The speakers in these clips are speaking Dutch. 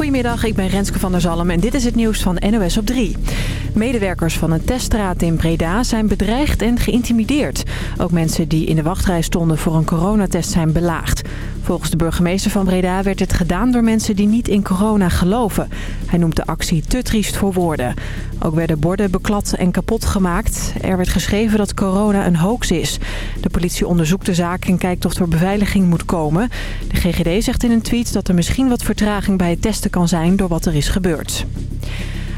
Goedemiddag, ik ben Renske van der Zalm en dit is het nieuws van NOS op 3. Medewerkers van een teststraat in Breda zijn bedreigd en geïntimideerd. Ook mensen die in de wachtrij stonden voor een coronatest zijn belaagd. Volgens de burgemeester van Breda werd het gedaan door mensen die niet in corona geloven. Hij noemt de actie te triest voor woorden. Ook werden borden beklad en kapot gemaakt. Er werd geschreven dat corona een hoax is. De politie onderzoekt de zaak en kijkt of er beveiliging moet komen. De GGD zegt in een tweet dat er misschien wat vertraging bij het testen kan zijn door wat er is gebeurd.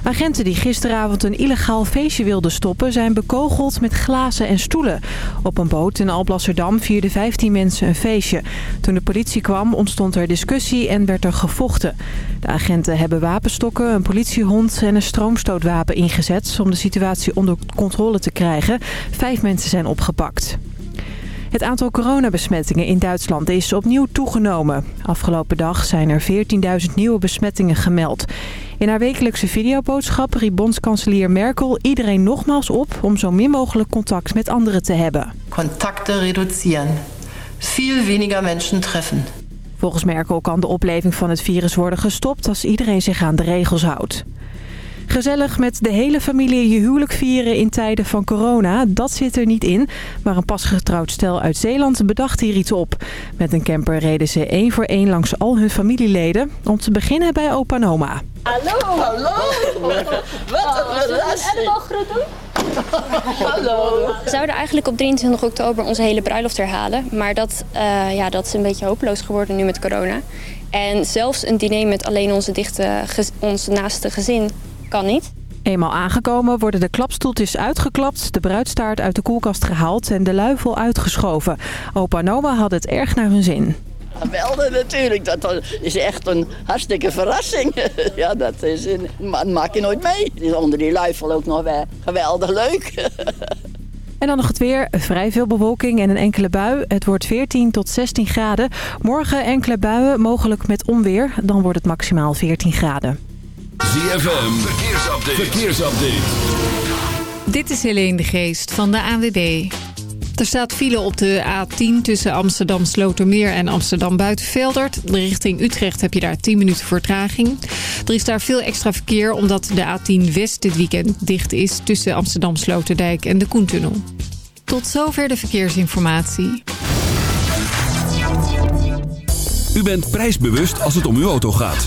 Agenten die gisteravond een illegaal feestje wilden stoppen... zijn bekogeld met glazen en stoelen. Op een boot in Alblasserdam vierden 15 mensen een feestje. Toen de politie kwam ontstond er discussie en werd er gevochten. De agenten hebben wapenstokken, een politiehond en een stroomstootwapen ingezet... om de situatie onder controle te krijgen. Vijf mensen zijn opgepakt. Het aantal coronabesmettingen in Duitsland is opnieuw toegenomen. Afgelopen dag zijn er 14.000 nieuwe besmettingen gemeld. In haar wekelijkse videoboodschap riep bondskanselier Merkel iedereen nogmaals op... om zo min mogelijk contact met anderen te hebben. Contacten reduceren. Veel weniger mensen treffen. Volgens Merkel kan de opleving van het virus worden gestopt als iedereen zich aan de regels houdt. Gezellig met de hele familie je huwelijk vieren in tijden van corona, dat zit er niet in. Maar een pasgetrouwd stel uit Zeeland bedacht hier iets op. Met een camper reden ze één voor één langs al hun familieleden. Om te beginnen bij opa en oma. Hallo. Hallo. Wat een verrassing. groet doen? Hallo. We zouden eigenlijk op 23 oktober onze hele bruiloft herhalen. Maar dat, eh, ja, dat is een beetje hopeloos geworden nu met corona. En zelfs een diner met alleen onze, dichte, ons naaste gezin kan niet. Eenmaal aangekomen worden de klapstoeltjes uitgeklapt, de bruidstaart uit de koelkast gehaald en de luifel uitgeschoven. Opa en oma hadden het erg naar hun zin. Geweldig natuurlijk, dat is echt een hartstikke verrassing. Ja, dat is een, ma- maak je nooit mee. Het is onder die luifel ook nog wel geweldig leuk. En dan nog het weer. Vrij veel bewolking en een enkele bui. Het wordt 14 tot 16 graden. Morgen enkele buien, mogelijk met onweer. Dan wordt het maximaal 14 graden. ZFM, verkeersupdate. verkeersupdate. Dit is Helene de Geest van de ANWB. Er staat file op de A10 tussen Amsterdam Slotermeer en Amsterdam Buitenveldert. Richting Utrecht heb je daar 10 minuten vertraging. Er is daar veel extra verkeer omdat de A10 West dit weekend dicht is... tussen Amsterdam Sloterdijk en de Koentunnel. Tot zover de verkeersinformatie. U bent prijsbewust als het om uw auto gaat.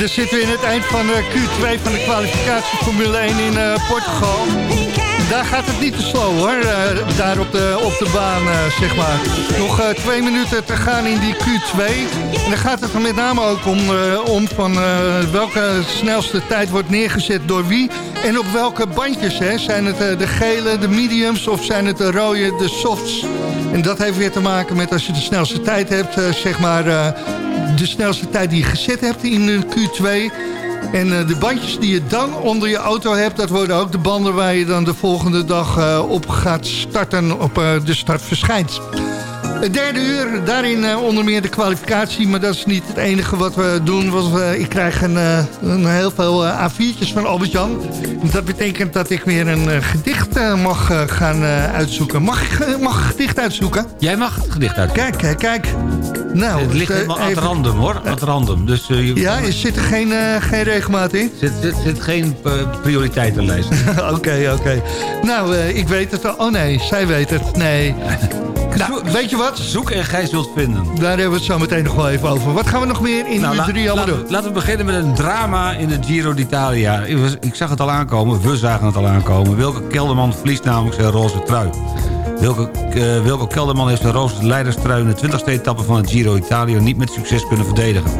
Dan zitten we in het eind van de Q2 van de kwalificatie Formule 1 in eh, Portugal. Daar gaat het niet te slow hoor, eh, daar op de, op de baan eh, zeg maar. Nog eh, twee minuten te gaan in die Q2. En dan gaat het er met name ook om, eh, om van eh, welke snelste tijd wordt neergezet door wie. En op welke bandjes, hè? zijn het eh, de gele, de mediums of zijn het de rode, de softs. En dat heeft weer te maken met als je de snelste tijd hebt, eh, zeg maar... eh, de snelste tijd die je gezet hebt in de Q2. En eh, de bandjes die je dan onder je auto hebt... dat worden ook de banden waar je dan de volgende dag eh, op gaat starten... op eh, de start verschijnt. Het derde uur, daarin eh, onder meer de kwalificatie... maar dat is niet het enige wat we doen. Want eh, ik krijg een, eh, een heel veel eh, A4'tjes van Albert-Jan. Dat betekent dat ik weer een eh, gedicht eh, mag eh, gaan eh, uitzoeken. Mag ik eh, mag gedicht uitzoeken? Jij mag het gedicht uit. Kijk, kijk, kijk. Nou, het ligt eh, helemaal ad even- random hoor, ad random. Dus eh, je, Ja, er zit er geen, eh, geen regelmaat in? zit, zit, zit geen eh, prioriteitenlijst. Oké, oké. Nou, eh, ik weet het al. Oh nee, zij weet het. Nee. Nou, weet je wat? Zoek en gij zult vinden. Daar hebben we het zo meteen nog wel even over. Wat gaan we nog meer in Nou, uur la- 3 allemaal doen? laten we beginnen met een drama in de Giro d'Italia. Ik, ik zag het al aankomen, we zagen het al aankomen. Wilke Kelderman verliest namelijk zijn roze trui. Eh, Wilco Kelderman heeft zijn roze leiderstrui... in de 20e etappe van het Giro Italia niet met succes kunnen verdedigen.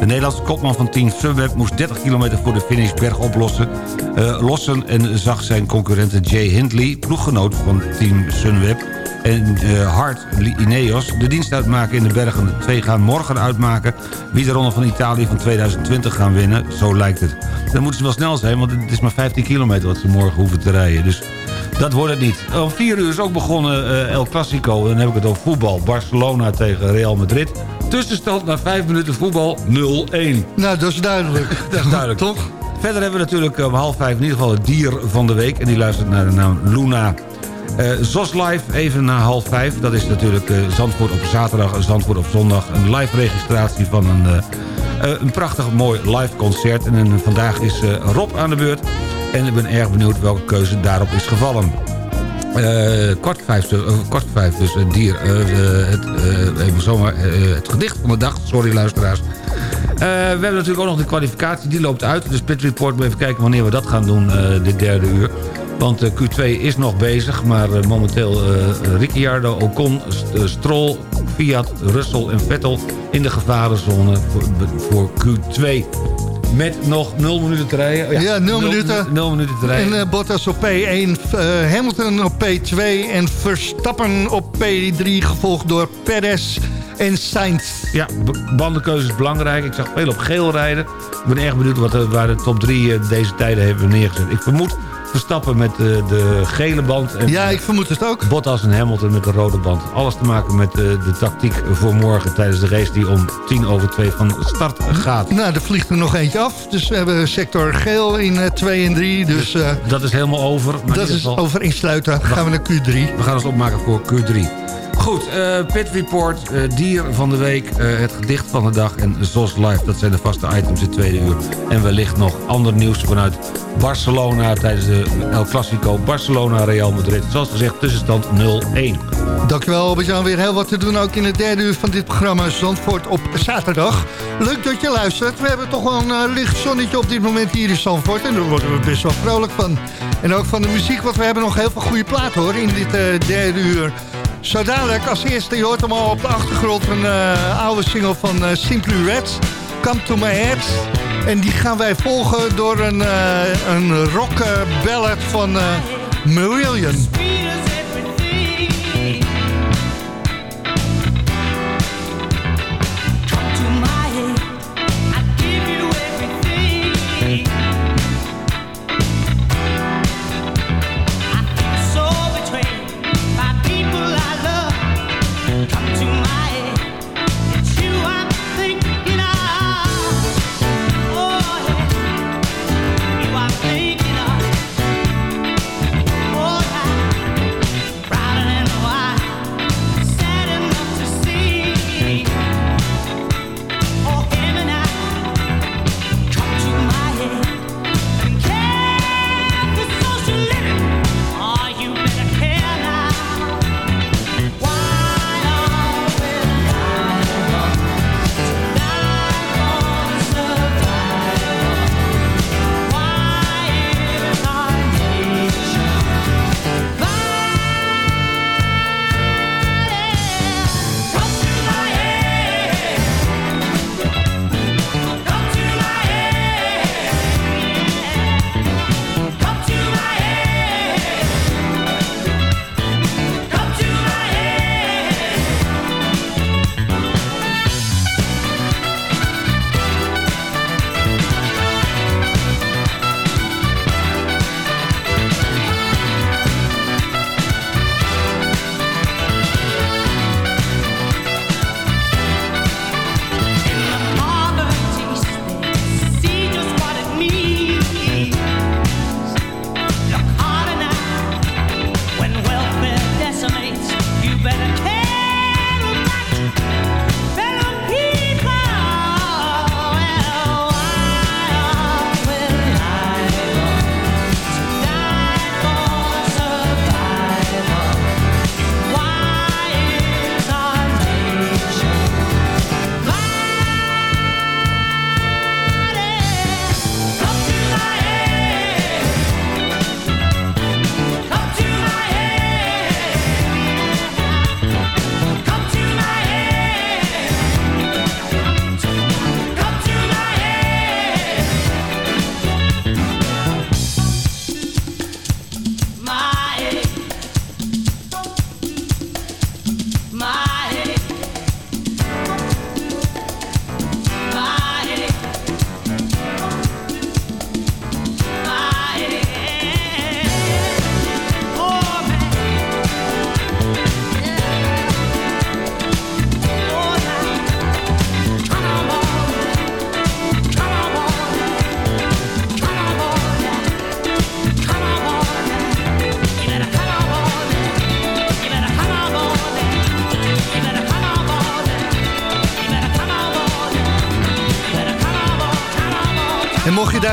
De Nederlandse kopman van Team Sunweb moest 30 kilometer voor de finish berg oplossen, eh, lossen... en zag zijn concurrenten Jay Hindley, ploeggenoot van Team Sunweb en eh Hart Ineos de dienst uitmaken in de bergen. De twee gaan morgen uitmaken wie de Ronde van Italië van 2020 gaan winnen. Zo lijkt het. Dan moeten ze wel snel zijn, want het is maar 15 kilometer wat ze morgen hoeven te rijden. Dus dat wordt het niet. Om 4 uur is ook begonnen eh, El Clasico. Dan heb ik het over voetbal. Barcelona tegen Real Madrid. Tussenstand na 5 minuten voetbal 0-1. Nou, dat is duidelijk. Dat is duidelijk. Toch? Verder hebben we natuurlijk om half vijf in ieder geval het dier van de week. En die luistert naar de naam Luna. Eh ZOS Live, even na half vijf. Dat is natuurlijk eh, Zandvoort op zaterdag en Zandvoort op zondag. Een live registratie van een, een prachtig mooi live concert. En eh, vandaag is eh, Rob aan de beurt. En ik ben erg benieuwd welke keuze daarop is gevallen. Eh, kwart, vijf, eh, vijf, dus het dier. eh, eh, het, eh, even eh, het gedicht van de dag. Sorry luisteraars. Eh, we hebben natuurlijk ook nog de kwalificatie, die loopt uit. Dus Pit Report, even kijken wanneer we dat gaan doen, eh dit derde uur. Want eh, Q2 is nog bezig, maar eh, momenteel eh Ricciardo, Ocon, St- eh, Stroll, Fiat, Russell en Vettel... in de gevarenzone voor, voor Q2. Met nog 0 minuten te rijden. Oh Ja, nul minuten. 0 minuten te rijden. En eh, Bottas op P1, eh, Hamilton op P2 en Verstappen op P3, gevolgd door Perez en Sainz. Ja, bandenkeuze is belangrijk. Ik zag veel op geel rijden. Ik ben erg benieuwd wat, de- waar de top 3 deze tijden hebben neergezet. Ik vermoed Verstappen met de, de gele band. En Ja, ik vermoed het ook. Bottas en Hamilton met de rode band. Alles te maken met eh, de tactiek voor morgen tijdens de race die om tien over twee van start gaat. Nou, er vliegt er nog eentje af. Dus we hebben sector geel in 2 en 3. Dus eh, Dat is helemaal over. Maar dat is over insluiten. Gaan we naar Q3. We gaan ons opmaken voor Q3. Goed, eh, Pit Report, eh, dier van de week, eh, het gedicht van de dag en ZOS Live. Dat zijn de vaste items in het tweede uur. En wellicht nog ander nieuws vanuit Barcelona tijdens de El Clasico. Barcelona-Real Madrid. Zoals gezegd, tussenstand 0-1. Dankjewel Albert-Jan. Weer heel wat te doen ook in het derde uur van dit programma Zandvoort op zaterdag. Leuk dat je luistert. We hebben toch wel een licht zonnetje op dit moment hier in Zandvoort. En daar worden we best wel vrolijk van. En ook van de muziek, want we hebben nog heel veel goede platen hoor in dit derde uur. Zo dadelijk, als eerste, je hoort hem al op de achtergrond... een eh, oude single van eh, Simply Red, Come To My Head. En die gaan wij volgen door een, eh, een rock ballad van Marillion.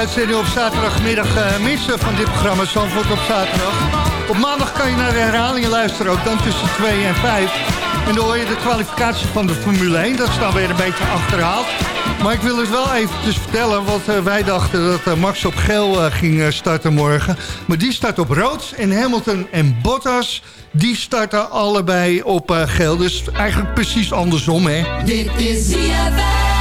Uitzending op zaterdagmiddag eh, missen van dit programma Zandvoort op zaterdag. Op maandag kan je naar de herhalingen luisteren, ook dan tussen 2 en 5. En dan hoor je de kwalificatie van de Formule 1. Dat is dan weer een beetje achterhaald. Maar ik wil het wel eventjes vertellen, want eh, wij dachten dat eh, Max op geel ging starten morgen. Maar die start op rood en Hamilton en Bottas, die starten allebei op geel. Dus eigenlijk precies andersom, hè? Dit is ZFM.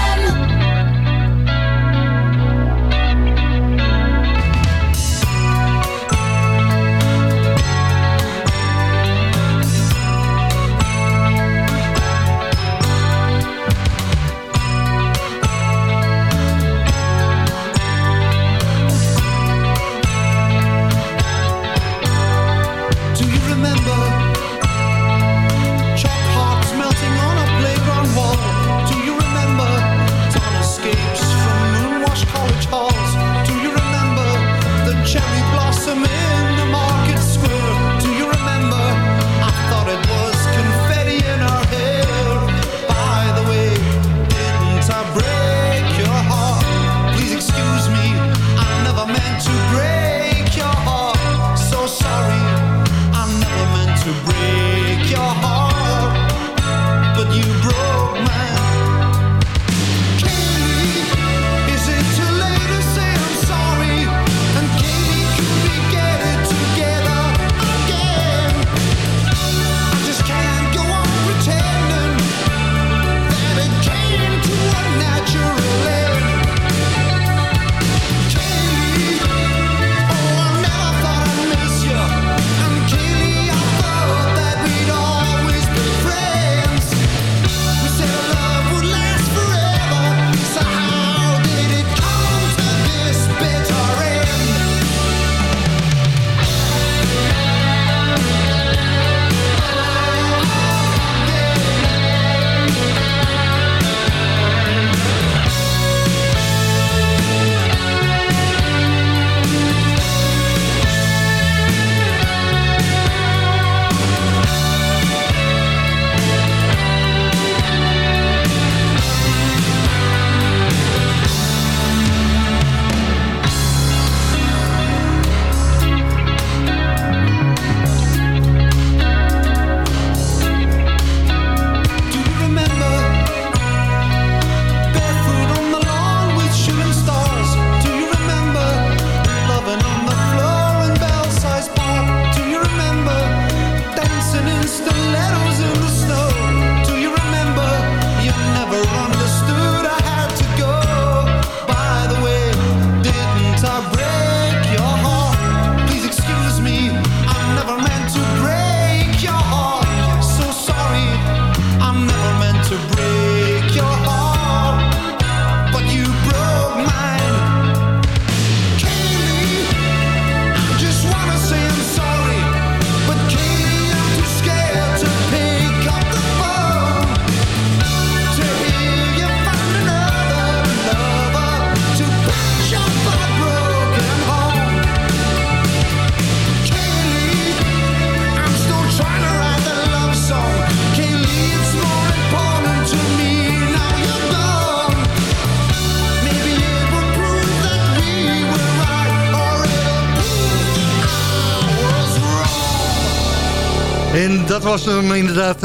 En dat was hem inderdaad...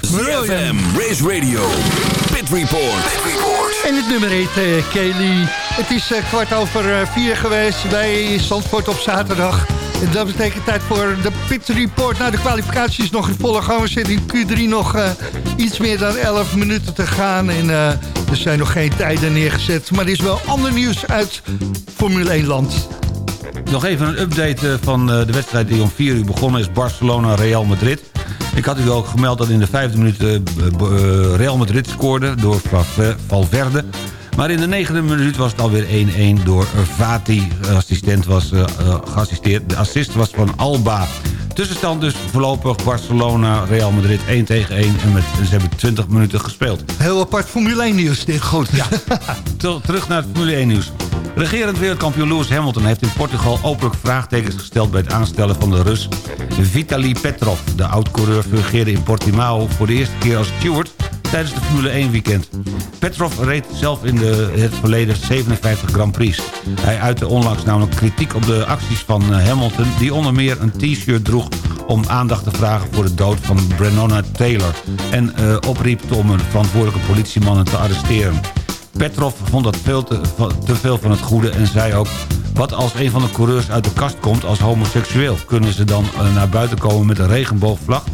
ZFM, Race Radio, Pit Report. En het nummer heet eh, Kelly. Het is eh, kwart over vier geweest bij Zandvoort op zaterdag. En dat betekent tijd voor de Pit Report. Nou, de kwalificatie is nog in volle gang. We zitten in Q3 nog iets meer dan 11 minuten te gaan. En er zijn nog geen tijden neergezet. Maar er is wel ander nieuws uit Formule 1 land. Nog even een update eh, van eh, de wedstrijd die om 4 uur begonnen is. Barcelona-Real Madrid. Ik had u ook gemeld dat in de vijfde minuut eh, Real Madrid scoorde door Valve- Valverde. Maar in de negende minuut was het alweer 1-1 door Vati. De assistent was geassisteerd. De assist was van Alba. Tussenstand dus voorlopig Barcelona, Real Madrid 1 tegen 1. En met, ze hebben 20 minuten gespeeld. Heel apart Formule 1 nieuws dit. Goed, ja. Ter- Terug naar het Formule 1 nieuws. Regerend wereldkampioen Lewis Hamilton heeft in Portugal openlijk vraagtekens gesteld... bij het aanstellen van de Rus Vitaly Petrov. De oud-coureur fungeerde in Portimao voor de eerste keer als steward... tijdens de Formule 1 weekend. Petrov reed zelf in de, het verleden 57 Grand Prix. Hij uitte onlangs namelijk kritiek op de acties van eh, Hamilton... die onder meer een t-shirt droeg om aandacht te vragen voor de dood van Brenona Taylor... en eh, opriep om een verantwoordelijke politiemannen te arresteren. Petrov vond dat veel te, veel van het goede en zei ook... wat als een van de coureurs uit de kast komt als homoseksueel? Kunnen ze dan eh, naar buiten komen met een regenboogvlag?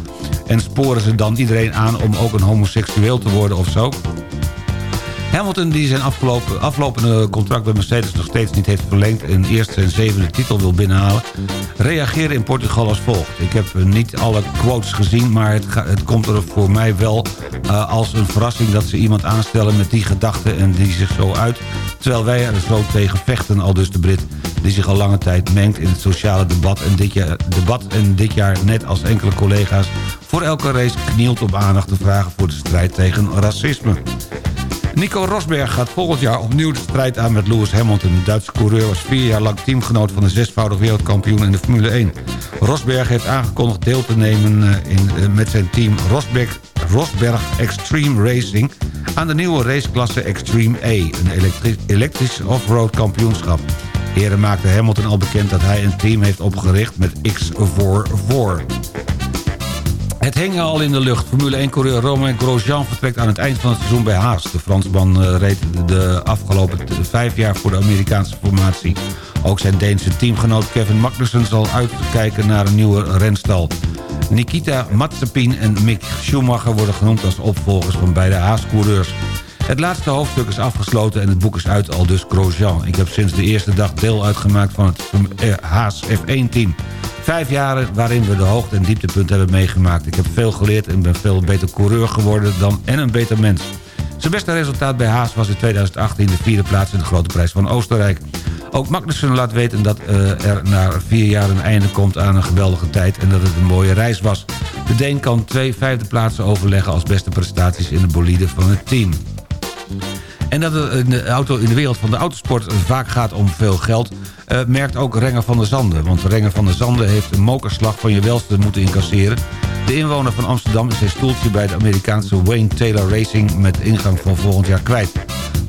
En sporen ze dan iedereen aan om ook een homoseksueel te worden of zo? Hamilton, die zijn afgelopen, aflopende contract bij Mercedes nog steeds niet heeft verlengd... en eerst zijn zevende titel wil binnenhalen... reageerde in Portugal als volgt. Ik heb eh, niet alle quotes gezien, maar het, het komt er voor mij wel eh, als een verrassing... dat ze iemand aanstellen met die gedachten en die zich zo uit... terwijl wij er zo tegen vechten, al dus de Brit... die zich al lange tijd mengt in het sociale debat en dit jaar, debat en dit jaar net als enkele collega's... voor elke race knielt om aandacht te vragen voor de strijd tegen racisme. Nico Rosberg gaat volgend jaar opnieuw de strijd aan met Lewis Hamilton. De Duitse coureur was vier jaar lang teamgenoot van de zesvoudig wereldkampioen in de Formule 1. Rosberg heeft aangekondigd deel te nemen eh, in, eh, met zijn team Rosberg, Extreme Racing... aan de nieuwe raceklasse Extreme A, een elektri- elektrisch offroad kampioenschap. Heren maakte Hamilton al bekend dat hij een team heeft opgericht met X44. Het hing al in de lucht. Formule 1-coureur Romain Grosjean vertrekt aan het eind van het seizoen bij Haas. De Fransman eh, reed de afgelopen vijf jaar voor de Amerikaanse formatie. Ook zijn Deense teamgenoot Kevin Magnussen zal uitkijken naar een nieuwe renstal. Nikita Mazepin en Mick Schumacher worden genoemd als opvolgers van beide Haas-coureurs. Het laatste hoofdstuk is afgesloten en het boek is uit al dus Grosjean. Ik heb sinds de eerste dag deel uitgemaakt van het eh, Haas F1-team. Vijf jaren waarin we de hoogte- en dieptepunten hebben meegemaakt. Ik heb veel geleerd en ben veel beter coureur geworden dan en een beter mens. Zijn beste resultaat bij Haas was in 2018 de vierde plaats in de Grote Prijs van Oostenrijk. Ook Magnussen laat weten dat eh, er na vier jaar een einde komt aan een geweldige tijd... en dat het een mooie reis was. De Deen kan twee vijfde plaatsen overleggen als beste prestaties in de bolide van het team. En dat het in de, auto, in de wereld van de autosport vaak gaat om veel geld... eh, merkt ook Renger van der Zanden. Want Renger van der Zanden heeft een mokerslag van je welste moeten incasseren. De inwoner van Amsterdam is zijn stoeltje bij de Amerikaanse Wayne Taylor Racing... met ingang van volgend jaar kwijt.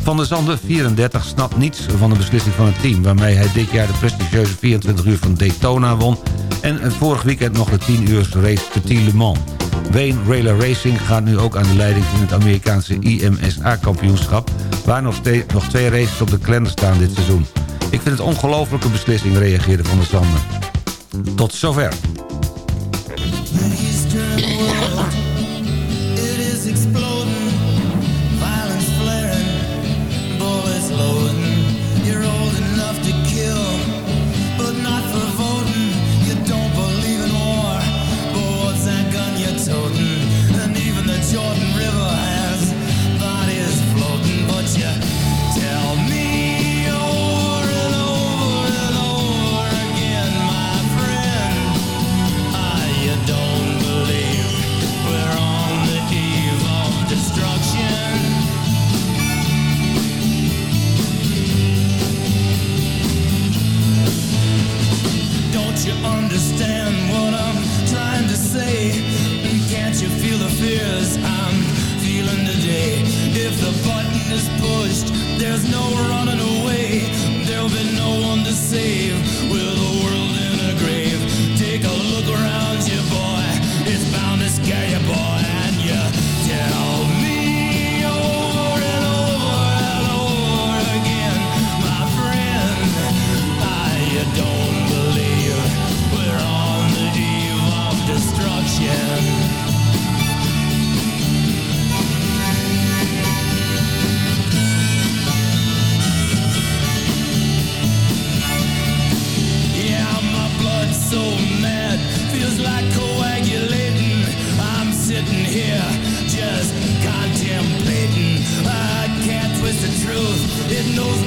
Van der Zanden, 34, snapt niets van de beslissing van het team... waarmee hij dit jaar de prestigieuze 24 uur van Daytona won... en eh, vorig weekend nog de 10 uur race Petit Le Mans. Wayne Railer Racing gaat nu ook aan de leiding in het Amerikaanse IMSA-kampioenschap... waar nog, nog twee races op de kalender staan dit seizoen. Ik vind het ongelofelijke beslissing, reageerde Van der Zanden. Tot zover.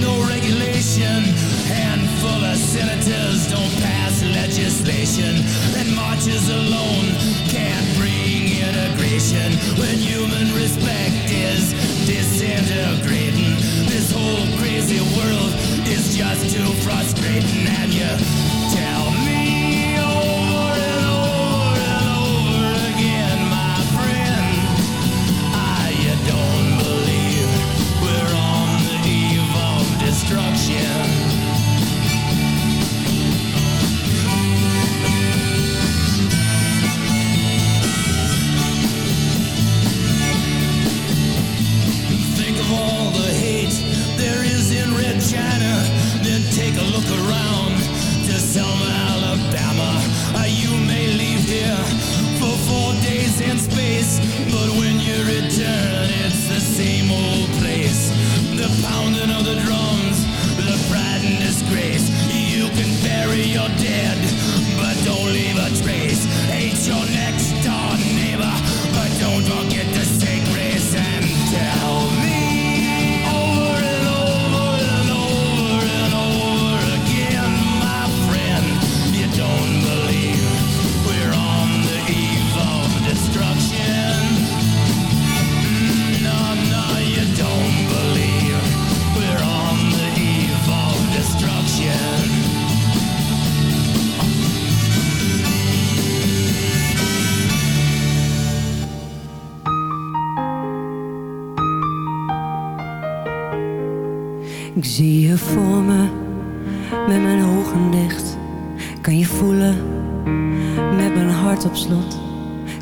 No regulation. Handful of senators don't pass legislation, and marches alone can't bring integration when human respect is disintegrating. This whole crazy world is just too frustrating, and you tell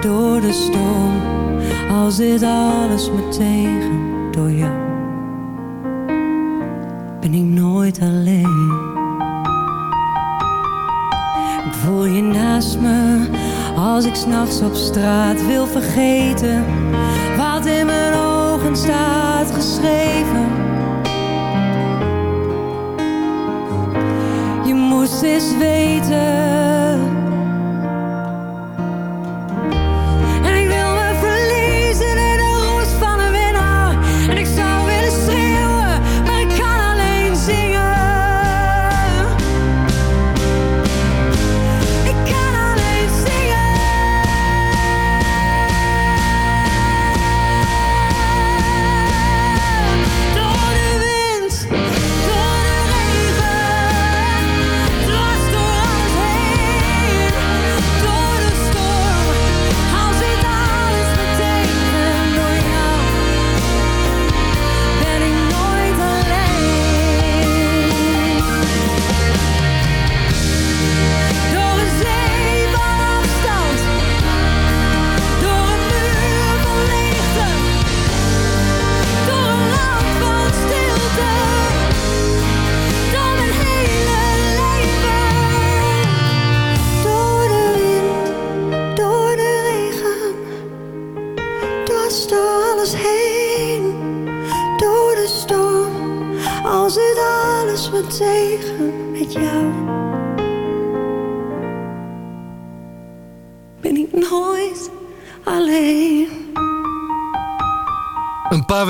Door de storm, al zit alles me tegen. Door jou ben ik nooit alleen. Ik voel je naast me als ik s'nachts op straat wil vergeten wat in mijn ogen staat geschreven. Je moest eens weten.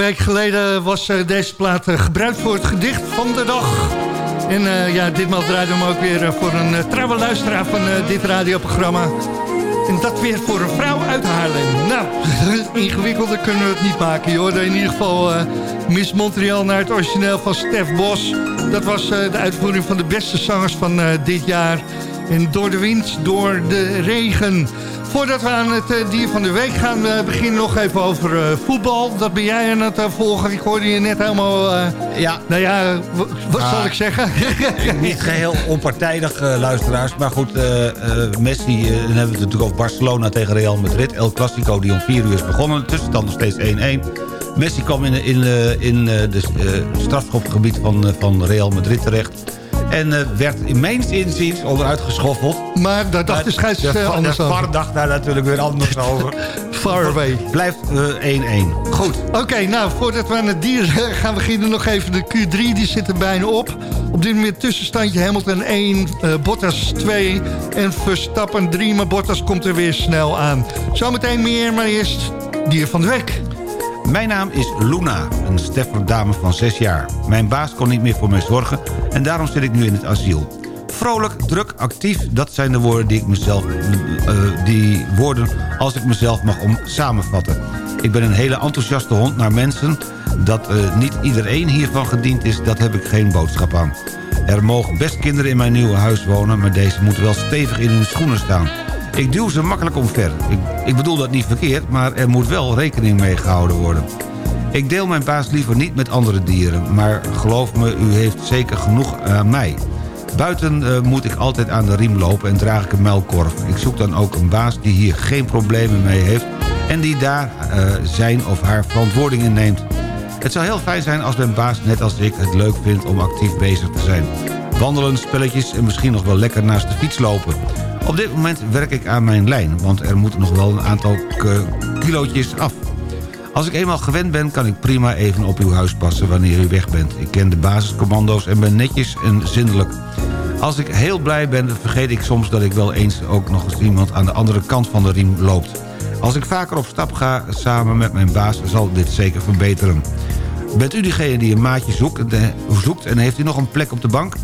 Weken geleden was eh, deze plaat eh, gebruikt voor het gedicht van de dag. En eh, ja, ditmaal draaide hem ook weer voor een trouwe luisteraar van dit radioprogramma. En dat weer voor een vrouw uit Haarlem. Nou, ingewikkelder kunnen we het niet maken. Je hoorde in ieder geval eh, Miss Montreal naar het origineel van Stef Bos. Dat was de uitvoering van de beste zangers van dit jaar. En door de wind, door de regen. Voordat we aan het eh, dier van de week gaan we beginnen nog even over eh, voetbal. Dat ben jij aan het eh, volgen. Ik hoorde je net helemaal... eh, Ja. Nou ja, wat Ah. zal ik zeggen? Niet geheel onpartijdig, eh, luisteraars. Maar goed, eh, eh, Messi, eh, dan hebben we het natuurlijk over Barcelona tegen Real Madrid. El Clasico die om 4 uur is begonnen. Tussenstand nog steeds 1-1. Messi kwam in, in, eh, in eh, de eh, strafschopgebied van, eh, van Real Madrid terecht. En eh, werd in mijn inziens onderuit geschoffeld. Maar daar dacht de scheids de, eh, anders de over. VAR dacht daar natuurlijk weer anders over. Far away. Blijft eh, 1-1. Goed. Oké, nou, voordat we aan het dier eh, gaan beginnen... nog even de Q3, die zit er bijna op. Op dit moment tussenstandje Hamilton 1, eh, Bottas 2 en Verstappen 3. Maar Bottas komt er weer snel aan. Zometeen meer, maar eerst dier van de week. Mijn naam is Luna, een Stefferdame van 6 jaar. Mijn baas kon niet meer voor mij zorgen en daarom zit ik nu in het asiel. Vrolijk, druk, actief, dat zijn de woorden die ik mezelf... eh, die woorden als ik mezelf mag om samenvatten. Ik ben een hele enthousiaste hond naar mensen. Dat eh, niet iedereen hiervan gediend is, dat heb ik geen boodschap aan. Er mogen best kinderen in mijn nieuwe huis wonen... maar deze moeten wel stevig in hun schoenen staan. Ik duw ze makkelijk omver. Ik, ik bedoel dat niet verkeerd, maar er moet wel rekening mee gehouden worden. Ik deel mijn baas liever niet met andere dieren... maar geloof me, u heeft zeker genoeg aan mij. Buiten eh, moet ik altijd aan de riem lopen en draag ik een muilkorf. Ik zoek dan ook een baas die hier geen problemen mee heeft... en die daar eh, zijn of haar verantwoording in neemt. Het zou heel fijn zijn als mijn baas, net als ik, het leuk vindt om actief bezig te zijn. Wandelen, spelletjes en misschien nog wel lekker naast de fiets lopen. Op dit moment werk ik aan mijn lijn, want er moeten nog wel een aantal kilootjes af. Als ik eenmaal gewend ben, kan ik prima even op uw huis passen wanneer u weg bent. Ik ken de basiscommando's en ben netjes en zindelijk. Als ik heel blij ben, vergeet ik soms dat ik wel eens ook nog eens iemand aan de andere kant van de riem loopt. Als ik vaker op stap ga samen met mijn baas zal dit zeker verbeteren. Bent u diegene die een maatje zoekt, de- zoekt en heeft u nog een plek op de bank?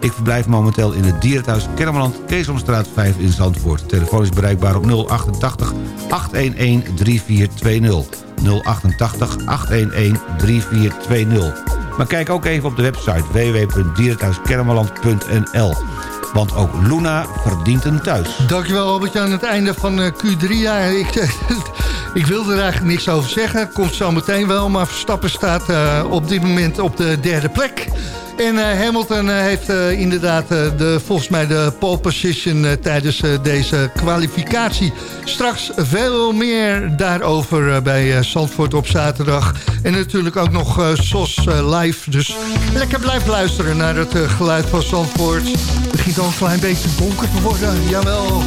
Ik verblijf momenteel in het dierenthuis Kennemerland, Keesomstraat 5 in Zandvoort. Telefoon is bereikbaar op 088 811 3420. 088 811 3420. Maar kijk ook even op de website www.dierenthuiskennemerland.nl. Want ook Luna verdient een thuis. Dankjewel Albert aan het einde van eh, Q3. Ja, ik, ik wilde er eigenlijk niks over zeggen. Komt zo meteen wel, maar Verstappen staat eh, op dit moment op de derde plek. En eh, Hamilton eh, heeft eh, inderdaad de, volgens mij de pole position tijdens deze kwalificatie. Straks veel meer daarover bij Zandvoort op zaterdag. En natuurlijk ook nog SOS live. Dus lekker blijven luisteren naar het geluid van Zandvoort. Het begint al een klein beetje donker te worden, jawel.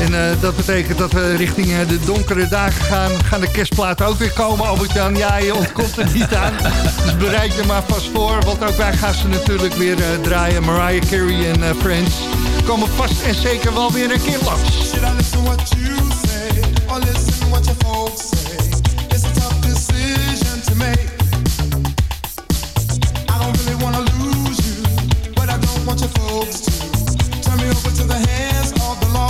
En eh, dat betekent dat we richting eh, de donkere dagen gaan. Gaan de kerstplaten ook weer komen, Albert-Jan? Ja, je ontkomt er niet aan. Dus bereid je maar vast voor. Want ook wij gaan ze natuurlijk weer eh, draaien. Mariah Carey en Friends komen vast en zeker wel weer een keer langs. Should I listen what you say or listen what your folks say? It's a tough decision to make. I don't really wanna lose you, but I don't want your folks to turn me over to the hands of the law.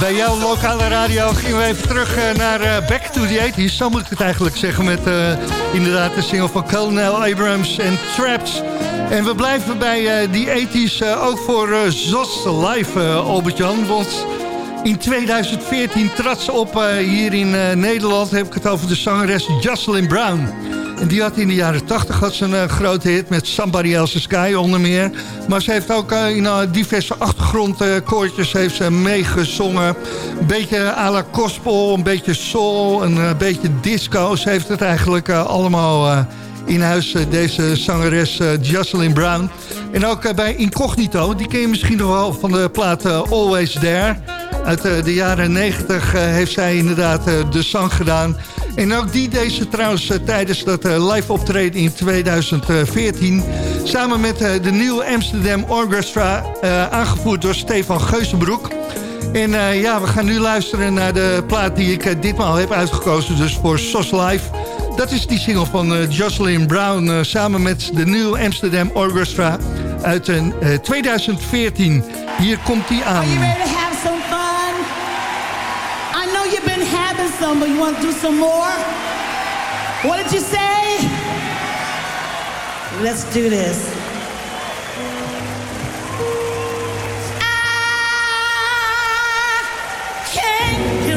Bij jouw lokale radio gingen we even terug eh, naar eh, Back to the 80s. Zo moet ik het eigenlijk zeggen met eh, inderdaad de single van Colonel Abrams en Traps. En we blijven bij die 80s eh, ook voor ZOS Live, Albert-Jan. Want In 2014 trad ze op hier in Nederland. heb ik het over de zangeres Jocelyn Brown. Die had in de jaren 80 had ze eh, grote hit met Somebody Else's Sky onder meer. Maar ze heeft ook eh, in eh, diverse achtergrondkoortjes heeft ze meegezongen. Een beetje à la gospel, een beetje soul, een beetje disco. Ze heeft het eigenlijk allemaal in huis, deze zangeres Jocelyn Brown. En ook bij Incognito, die ken je misschien nog wel van de plaat Always There. Uit de jaren 90 eh, heeft zij inderdaad de zang gedaan. En ook die deed ze trouwens eh, tijdens dat eh, live optreden in 2014... samen met eh, de Nieuw Amsterdam Orchestra, aangevoerd door Stefan Geuzenbroek. En ja, we gaan nu luisteren naar de plaat die ik eh, ditmaal heb uitgekozen... dus voor SOS Live. Dat is die single van eh, Jocelyn Brown... samen met de Nieuw Amsterdam Orchestra uit eh, 2014. Hier komt die aan. Some, but you want to do some more? What did you say? Let's do this. I can't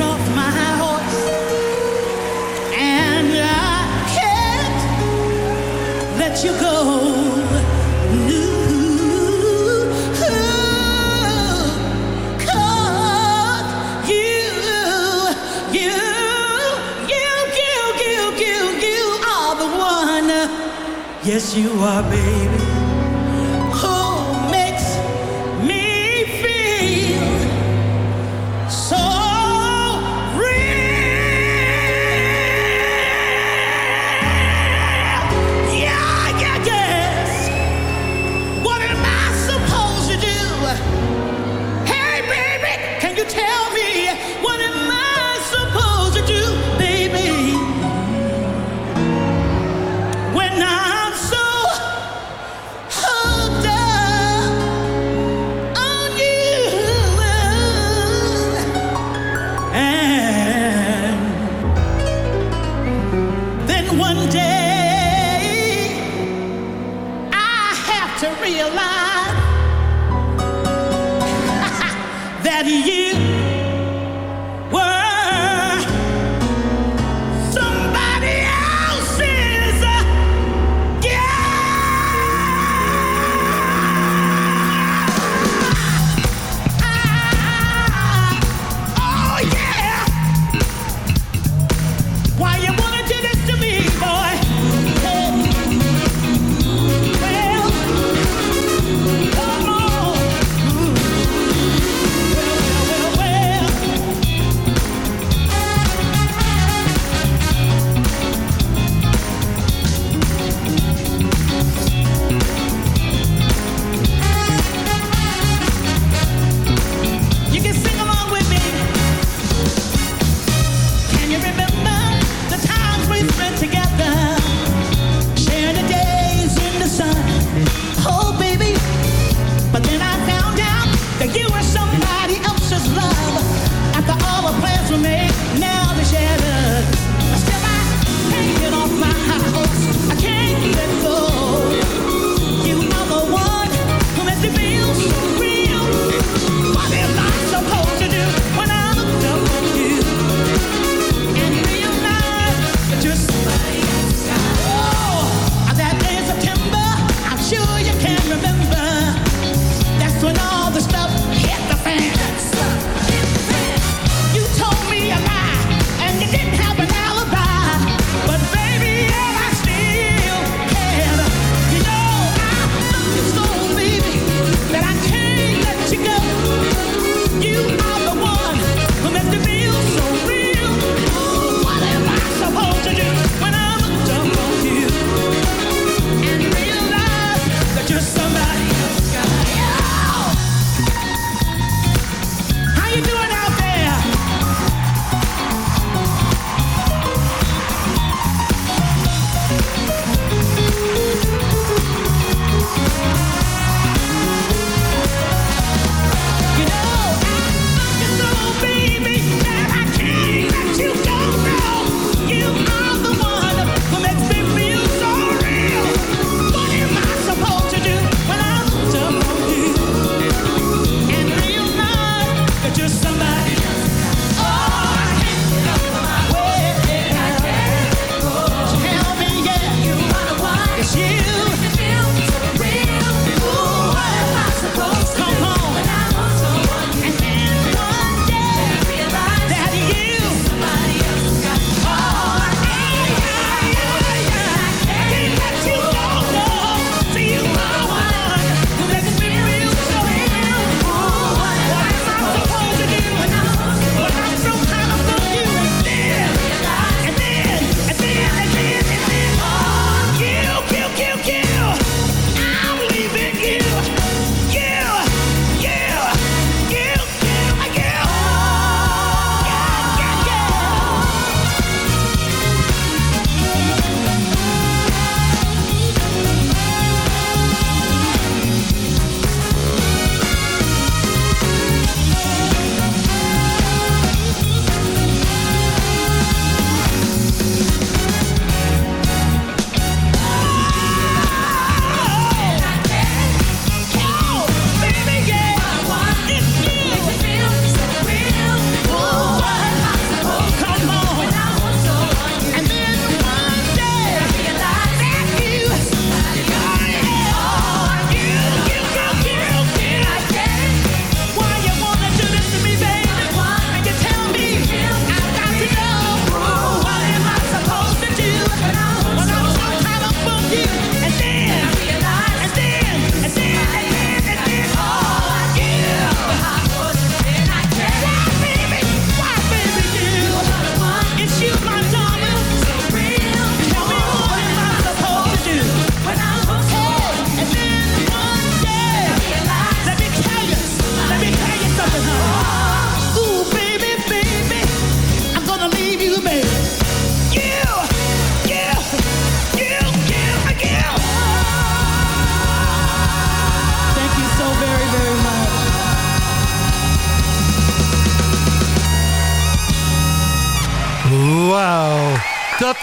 Yes, you are, baby.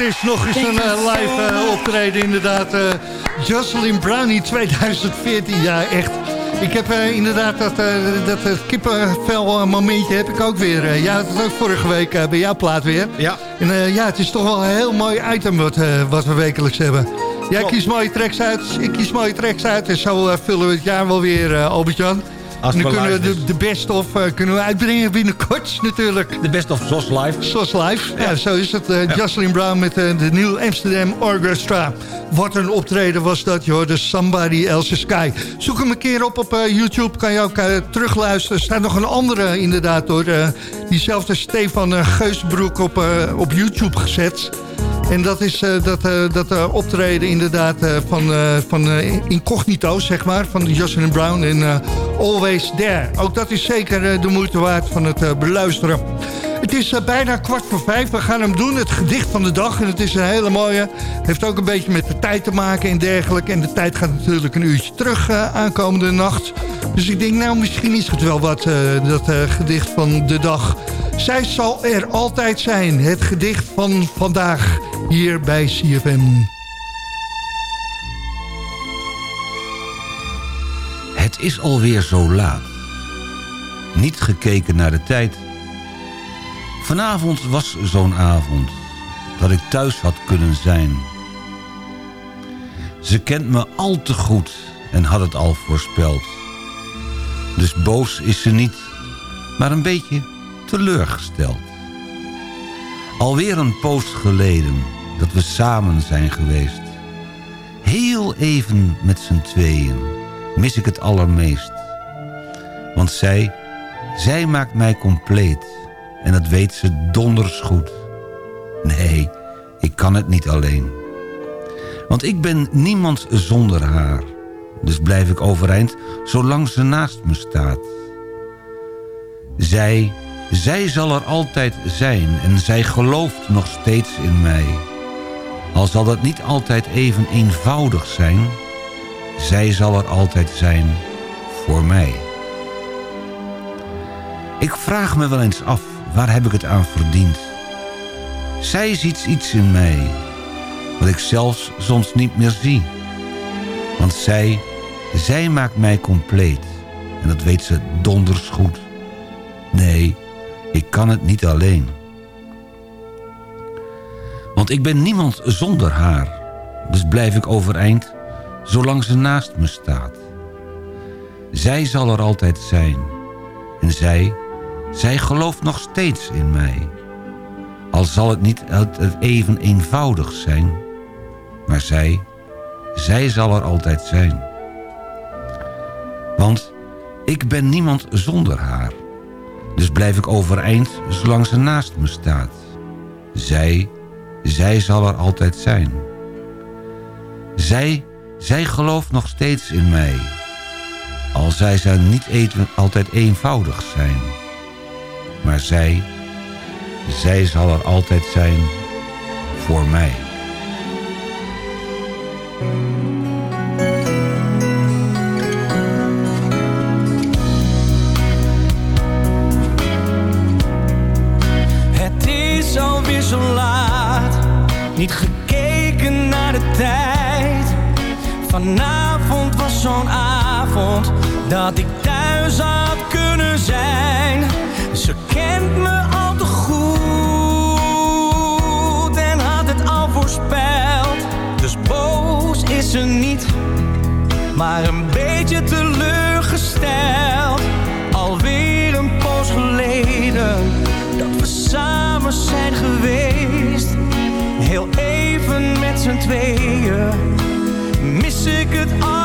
Het is nog eens een eh, live eh, optreden inderdaad. eh Jocelyn Brownie 2014, ja echt. Ik heb eh, inderdaad dat, dat kippenvel momentje heb ik ook weer. ja, dat ook vorige week bij jouw plaat weer. Ja. En eh, ja, het is toch wel een heel mooi item wat, eh, wat we wekelijks hebben. Jij Klopt. kiest mooie tracks uit, ik kies mooie tracks uit. En zo vullen we het jaar wel weer, eh Albert-Jan. Als En dan kunnen we de, de best of eh, kunnen we uitbrengen binnenkort natuurlijk. De best of SOS Live. SOS Live, ja, zo is het. eh Jocelyn Brown met eh, de Nieuw Amsterdam Orchestra. Wat een optreden was dat, joh. De Somebody Else's Sky. Zoek hem een keer op op YouTube. Kan je ook terugluisteren. Er staat nog een andere inderdaad door. eh, diezelfde Stefan uh, Geusbroek op, op YouTube gezet. En dat is eh, dat, eh, dat eh, optreden inderdaad van, van Incognito, zeg maar. Van Jocelyn Brown en Always There. Ook dat is zeker de moeite waard van het beluisteren. Het is eh, bijna kwart voor vijf. We gaan hem doen, het gedicht van de dag. En het is een hele mooie. Heeft ook een beetje met de tijd te maken en dergelijke. En de tijd gaat natuurlijk een uurtje terug eh, aankomende nacht. Dus ik denk, nou, misschien is het wel wat, eh, dat gedicht van de dag. Zij zal er altijd zijn. Het gedicht van vandaag hier bij CFM. Het is alweer zo laat. Niet gekeken naar de tijd. Vanavond was zo'n avond dat ik thuis had kunnen zijn. Ze kent me al te goed en had het al voorspeld. Dus boos is ze niet, maar een beetje teleurgesteld. Alweer een poos geleden dat we samen zijn geweest. Heel even met z'n tweeën mis ik het allermeest. Want zij, zij maakt mij compleet. En dat weet ze donders goed. Nee, ik kan het niet alleen. Want ik ben niemand zonder haar. Dus blijf ik overeind zolang ze naast me staat. Zij, zij zal er altijd zijn en zij gelooft nog steeds in mij. Al zal dat niet altijd even eenvoudig zijn... zij zal er altijd zijn voor mij. Ik vraag me wel eens af, waar heb ik het aan verdiend? Zij ziet iets in mij, wat ik zelfs soms niet meer zie. Want zij, zij maakt mij compleet. En dat weet ze donders goed. Nee, ik kan het niet alleen. Want ik ben niemand zonder haar. Dus blijf ik overeind, zolang ze naast me staat. Zij zal er altijd zijn. En zij, zij gelooft nog steeds in mij. Al zal het niet even eenvoudig zijn. Maar zij, zij zal er altijd zijn. Want ik ben niemand zonder haar. Dus blijf ik overeind zolang ze naast me staat. Zij, zij zal er altijd zijn. Zij, zij gelooft nog steeds in mij. Al zij zij niet altijd eenvoudig zijn. Maar zij, zij zal er altijd zijn voor mij. Het is alweer zo laat, niet gekeken naar de tijd. Vanavond was zo'n avond dat ik niet, maar een beetje teleurgesteld. Alweer een poos geleden dat we samen zijn geweest. Heel even met z'n tweeën mis ik het allermeest.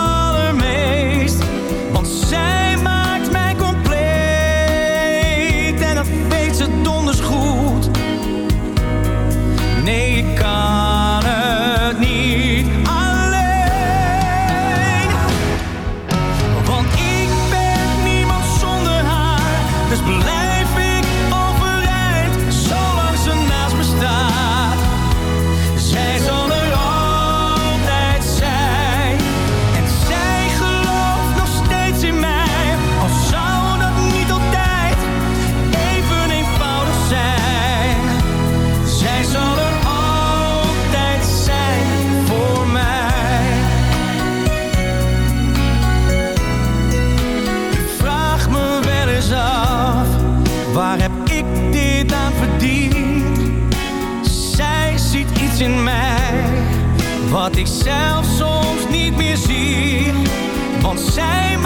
Want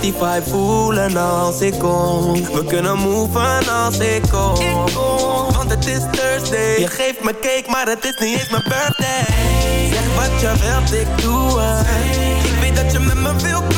die vibe voelen als ik kom. We kunnen moven als ik kom. Want het is Thursday. Je geeft me cake, maar het is niet eens mijn birthday. Zeg wat je wilt, ik doe het. Ik weet dat je met me wil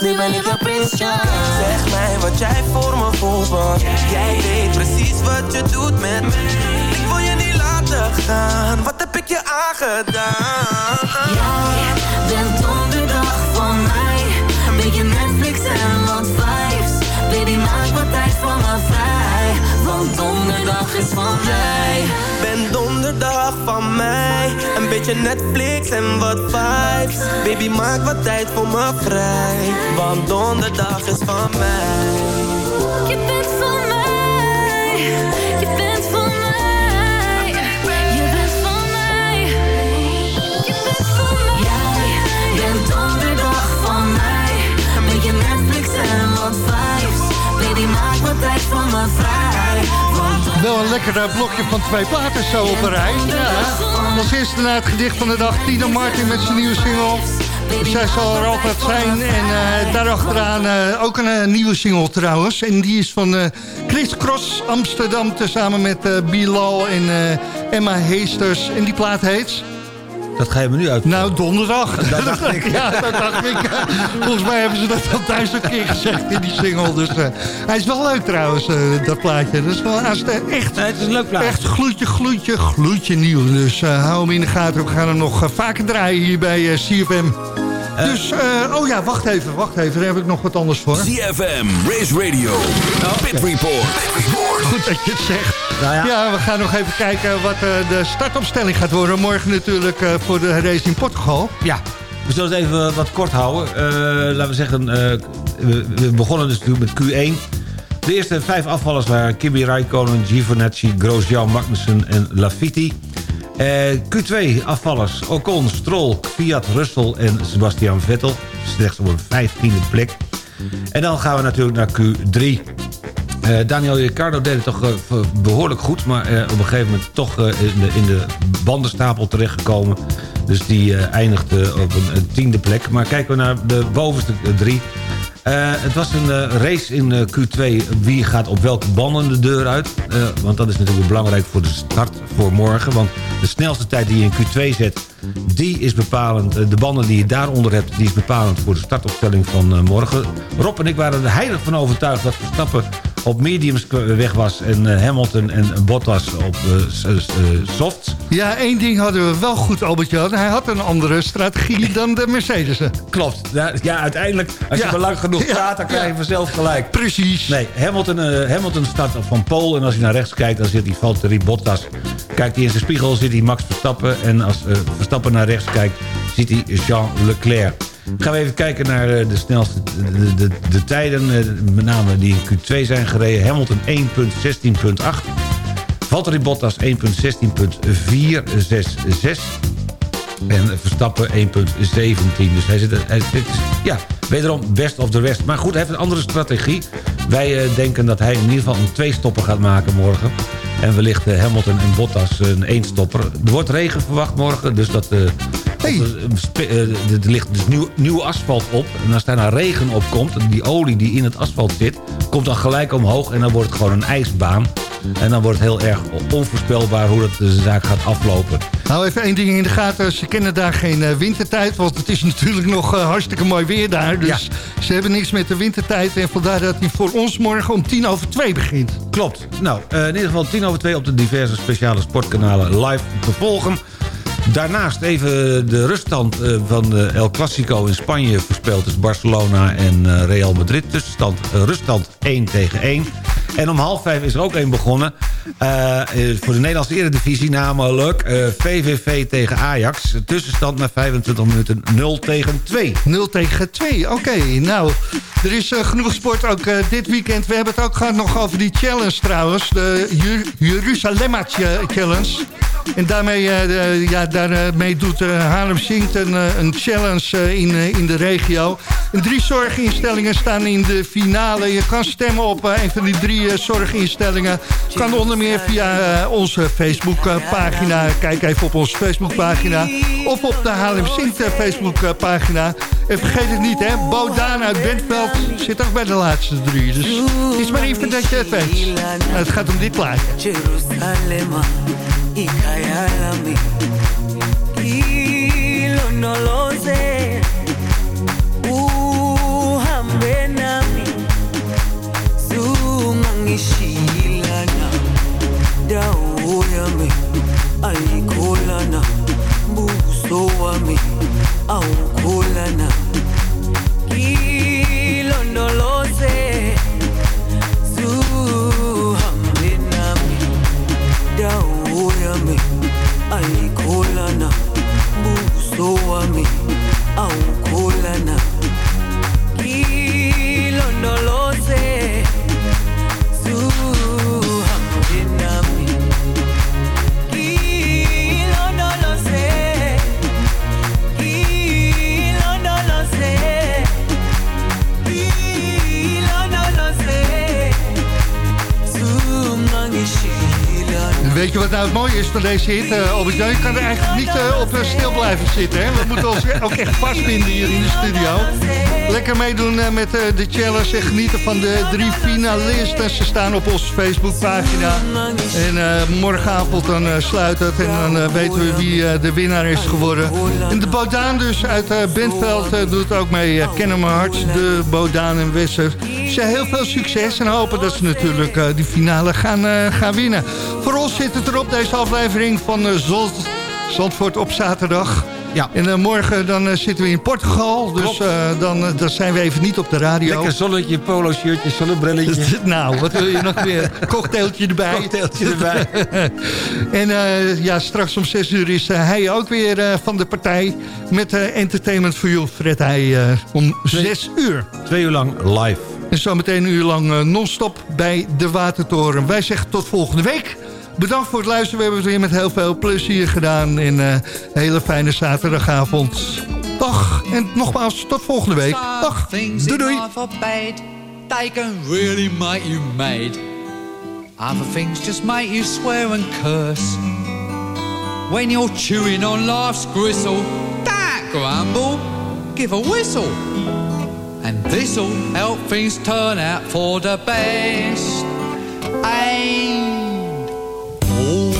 Nu ben ik jouw prinsje. Zeg mij wat jij voor me voelt, want jij weet precies wat je doet met me. Ik wil je niet laten gaan, wat heb ik je aangedaan? Jij bent donderdag van mij. Want donderdag is van mij. Ben donderdag van mij, een beetje Netflix en wat vibes. Baby, maak wat tijd voor me vrij, want donderdag is van mij. Je bent van mij. Tijd me vrij. Want Wel een lekker eh, blokje van twee platen zo op een rij. Ja. Als eerste naar het gedicht van de dag, Tina Martin met zijn nieuwe single. Zij zal er altijd zijn. En eh, daarachteraan eh, ook een nieuwe single trouwens. En die is van Chris Cross Amsterdam... tezamen met Bilal en Emma Heesters. En die plaat heet... Dat ga je me nu uit. Nou, donderdag. Dat dacht ik. ja, dat dacht ik. Volgens mij hebben ze dat al duizend keer gezegd in die single. Dus eh, hij is wel leuk trouwens, eh, dat plaatje. Dat is wel echt, het is een leuk plaatje. echt gloedje, gloedje, gloedje nieuw. Dus eh, hou hem in de gaten. We gaan hem nog vaker draaien hier bij eh, CFM. dus, eh, oh ja, wacht even, wacht even. Daar heb ik nog wat anders voor. CFM, Race Radio, Pit Report. Goed dat je het zegt. Nou ja. ja. we gaan nog even kijken wat eh, de startopstelling gaat worden. Morgen natuurlijk eh, voor de race in Portugal. Ja, we zullen het even wat kort houden. Eh, laten we zeggen, we, begonnen dus natuurlijk met Q1. De eerste vijf afvallers waren Kimi Räikkönen, Giovinazzi, Grosjean, Magnussen en Lafitti. Eh, Q2 afvallers Ocon, Stroll, Fiat, Russell en Sebastian Vettel. Slechts op een vijftiende plek. En dan gaan we natuurlijk naar Q3. Eh, Daniel Ricciardo deed het toch eh, behoorlijk goed... maar eh, op een gegeven moment toch in, de, bandenstapel terechtgekomen. Dus die eindigde op een, tiende plek. Maar kijken we naar de bovenste drie... Het was een race in eh, Q2. Wie gaat op welke banden de deur uit? Want dat is natuurlijk belangrijk voor de start voor morgen. Want de snelste tijd die je in Q2 zet... die is bepalend. De banden die je daaronder hebt... die is bepalend voor de startopstelling van morgen. Rob en ik waren er heilig van overtuigd... dat Verstappen op mediums weg was... en eh, Hamilton en Bottas op eh, eh, softs. Ja, één ding hadden we wel goed, Albert-Jan. Hij had een andere strategie dan de Mercedes'en. Klopt. Ja, uiteindelijk, als je maar lang genoeg praat... dan krijg je vanzelf gelijk. Precies. Nee, Hamilton, Hamilton staat van Pole. En als hij naar rechts kijkt, dan zit hij Valtteri Bottas. Kijkt hij in zijn spiegel, zit hij Max Verstappen. En als Verstappen naar rechts kijkt, ziet hij Jean Leclerc. Gaan we even kijken naar eh, de snelste de, de, de tijden. eh, met name die in Q2 zijn gereden. Hamilton 1.16.8. Valtteri Bottas 1.16.466. En Verstappen 1.17. Dus hij zit, hij ja, wederom best of the rest. Maar goed, hij heeft een andere strategie. Wij eh, denken dat hij in ieder geval een twee-stopper gaat maken morgen. En wellicht eh, Hamilton en Bottas een één-stopper. Er wordt regen verwacht morgen, dus dat... eh, eh, spe- eh, er ligt dus nieuw, nieuw asfalt op. En als daar nou regen op komt, die olie die in het asfalt zit... komt dan gelijk omhoog en dan wordt het gewoon een ijsbaan. En dan wordt het heel erg onvoorspelbaar hoe dat de zaak gaat aflopen. Nou, even één ding in de gaten. Ze kennen daar geen eh, wintertijd, want het is natuurlijk nog eh, hartstikke mooi weer daar. Dus ze hebben niks met de wintertijd. En vandaar dat hij voor ons morgen om tien over twee begint. Klopt. Nou, eh, in ieder geval tien over twee op de diverse speciale sportkanalen live te volgen. Daarnaast even de ruststand eh, van de El Clasico in Spanje voorspeld tussen Barcelona en eh, Real Madrid. Tussenstand, eh, ruststand 1 tegen 1. En om half vijf is er ook één begonnen. eh, eh, voor de Nederlandse Eredivisie namelijk eh, VVV tegen Ajax. Tussenstand na 25 minuten 0 tegen 2. 0 tegen 2, oké. Nou, er is genoeg sport ook dit weekend. We hebben het ook gehad nog over die challenge trouwens. De Jer Jeruzalemma Ch- Challenge. En daarmee, ja, daarmee doet Haarlem Zingt een, een challenge in, in de regio. En drie zorginstellingen staan in de finale. Je kan stemmen op een van die drie eh, zorginstellingen. Kan onder meer via eh, onze Facebookpagina. Kijk even op onze Facebookpagina. Of op de Haarlem eh, Facebookpagina. En vergeet het niet, hè. Bodaan uit Bentveld zit ook bij de laatste drie. Dus is maar even dat je het het gaat om dit plaatje. Het mooie is van deze hit, uh, Albert Jan? Je kan er eigenlijk niet eh, op eh, stil blijven zitten. Hè? We moeten ons ook echt vastbinden hier in de studio. Lekker meedoen met de challenge en genieten van de drie finalisten. Ze staan op onze Facebookpagina. En morgenavond dan sluit het en dan weten we wie de winnaar is geworden. En de Bodaan dus uit Bentveld doet ook mee. Kennen mijn hart, de Bodaan en Wesser. Ze heel veel succes en hopen dat ze natuurlijk die finale gaan, gaan winnen. Zit het erop, deze aflevering van eh, Zand- Zandvoort op zaterdag. Ja. En eh, morgen dan eh, zitten we in Portugal, dus dan, dan zijn we even niet op de radio. Lekker zonnetje, polo shirtje, zonnebrilletje. nou, wat wil je nog meer? Cocktailtje erbij. Cocktailtje erbij. en ja, straks om 6 uur is hij ook weer van de partij met Entertainment for You. Fred hij om 6 uur. Twee uur lang live. En zometeen een uur lang non-stop bij de Watertoren. Wij zeggen tot volgende week. Bedankt voor het luisteren. We hebben het weer met heel veel plezier gedaan. En eh, een hele fijne zaterdagavond. Dag. En nogmaals, tot volgende week. Dag. Doei doei. they can really make you mad. Other things just make you swear and curse. When you're chewing on life's gristle, don't grumble, give a whistle. And this'll help things turn out for the best. And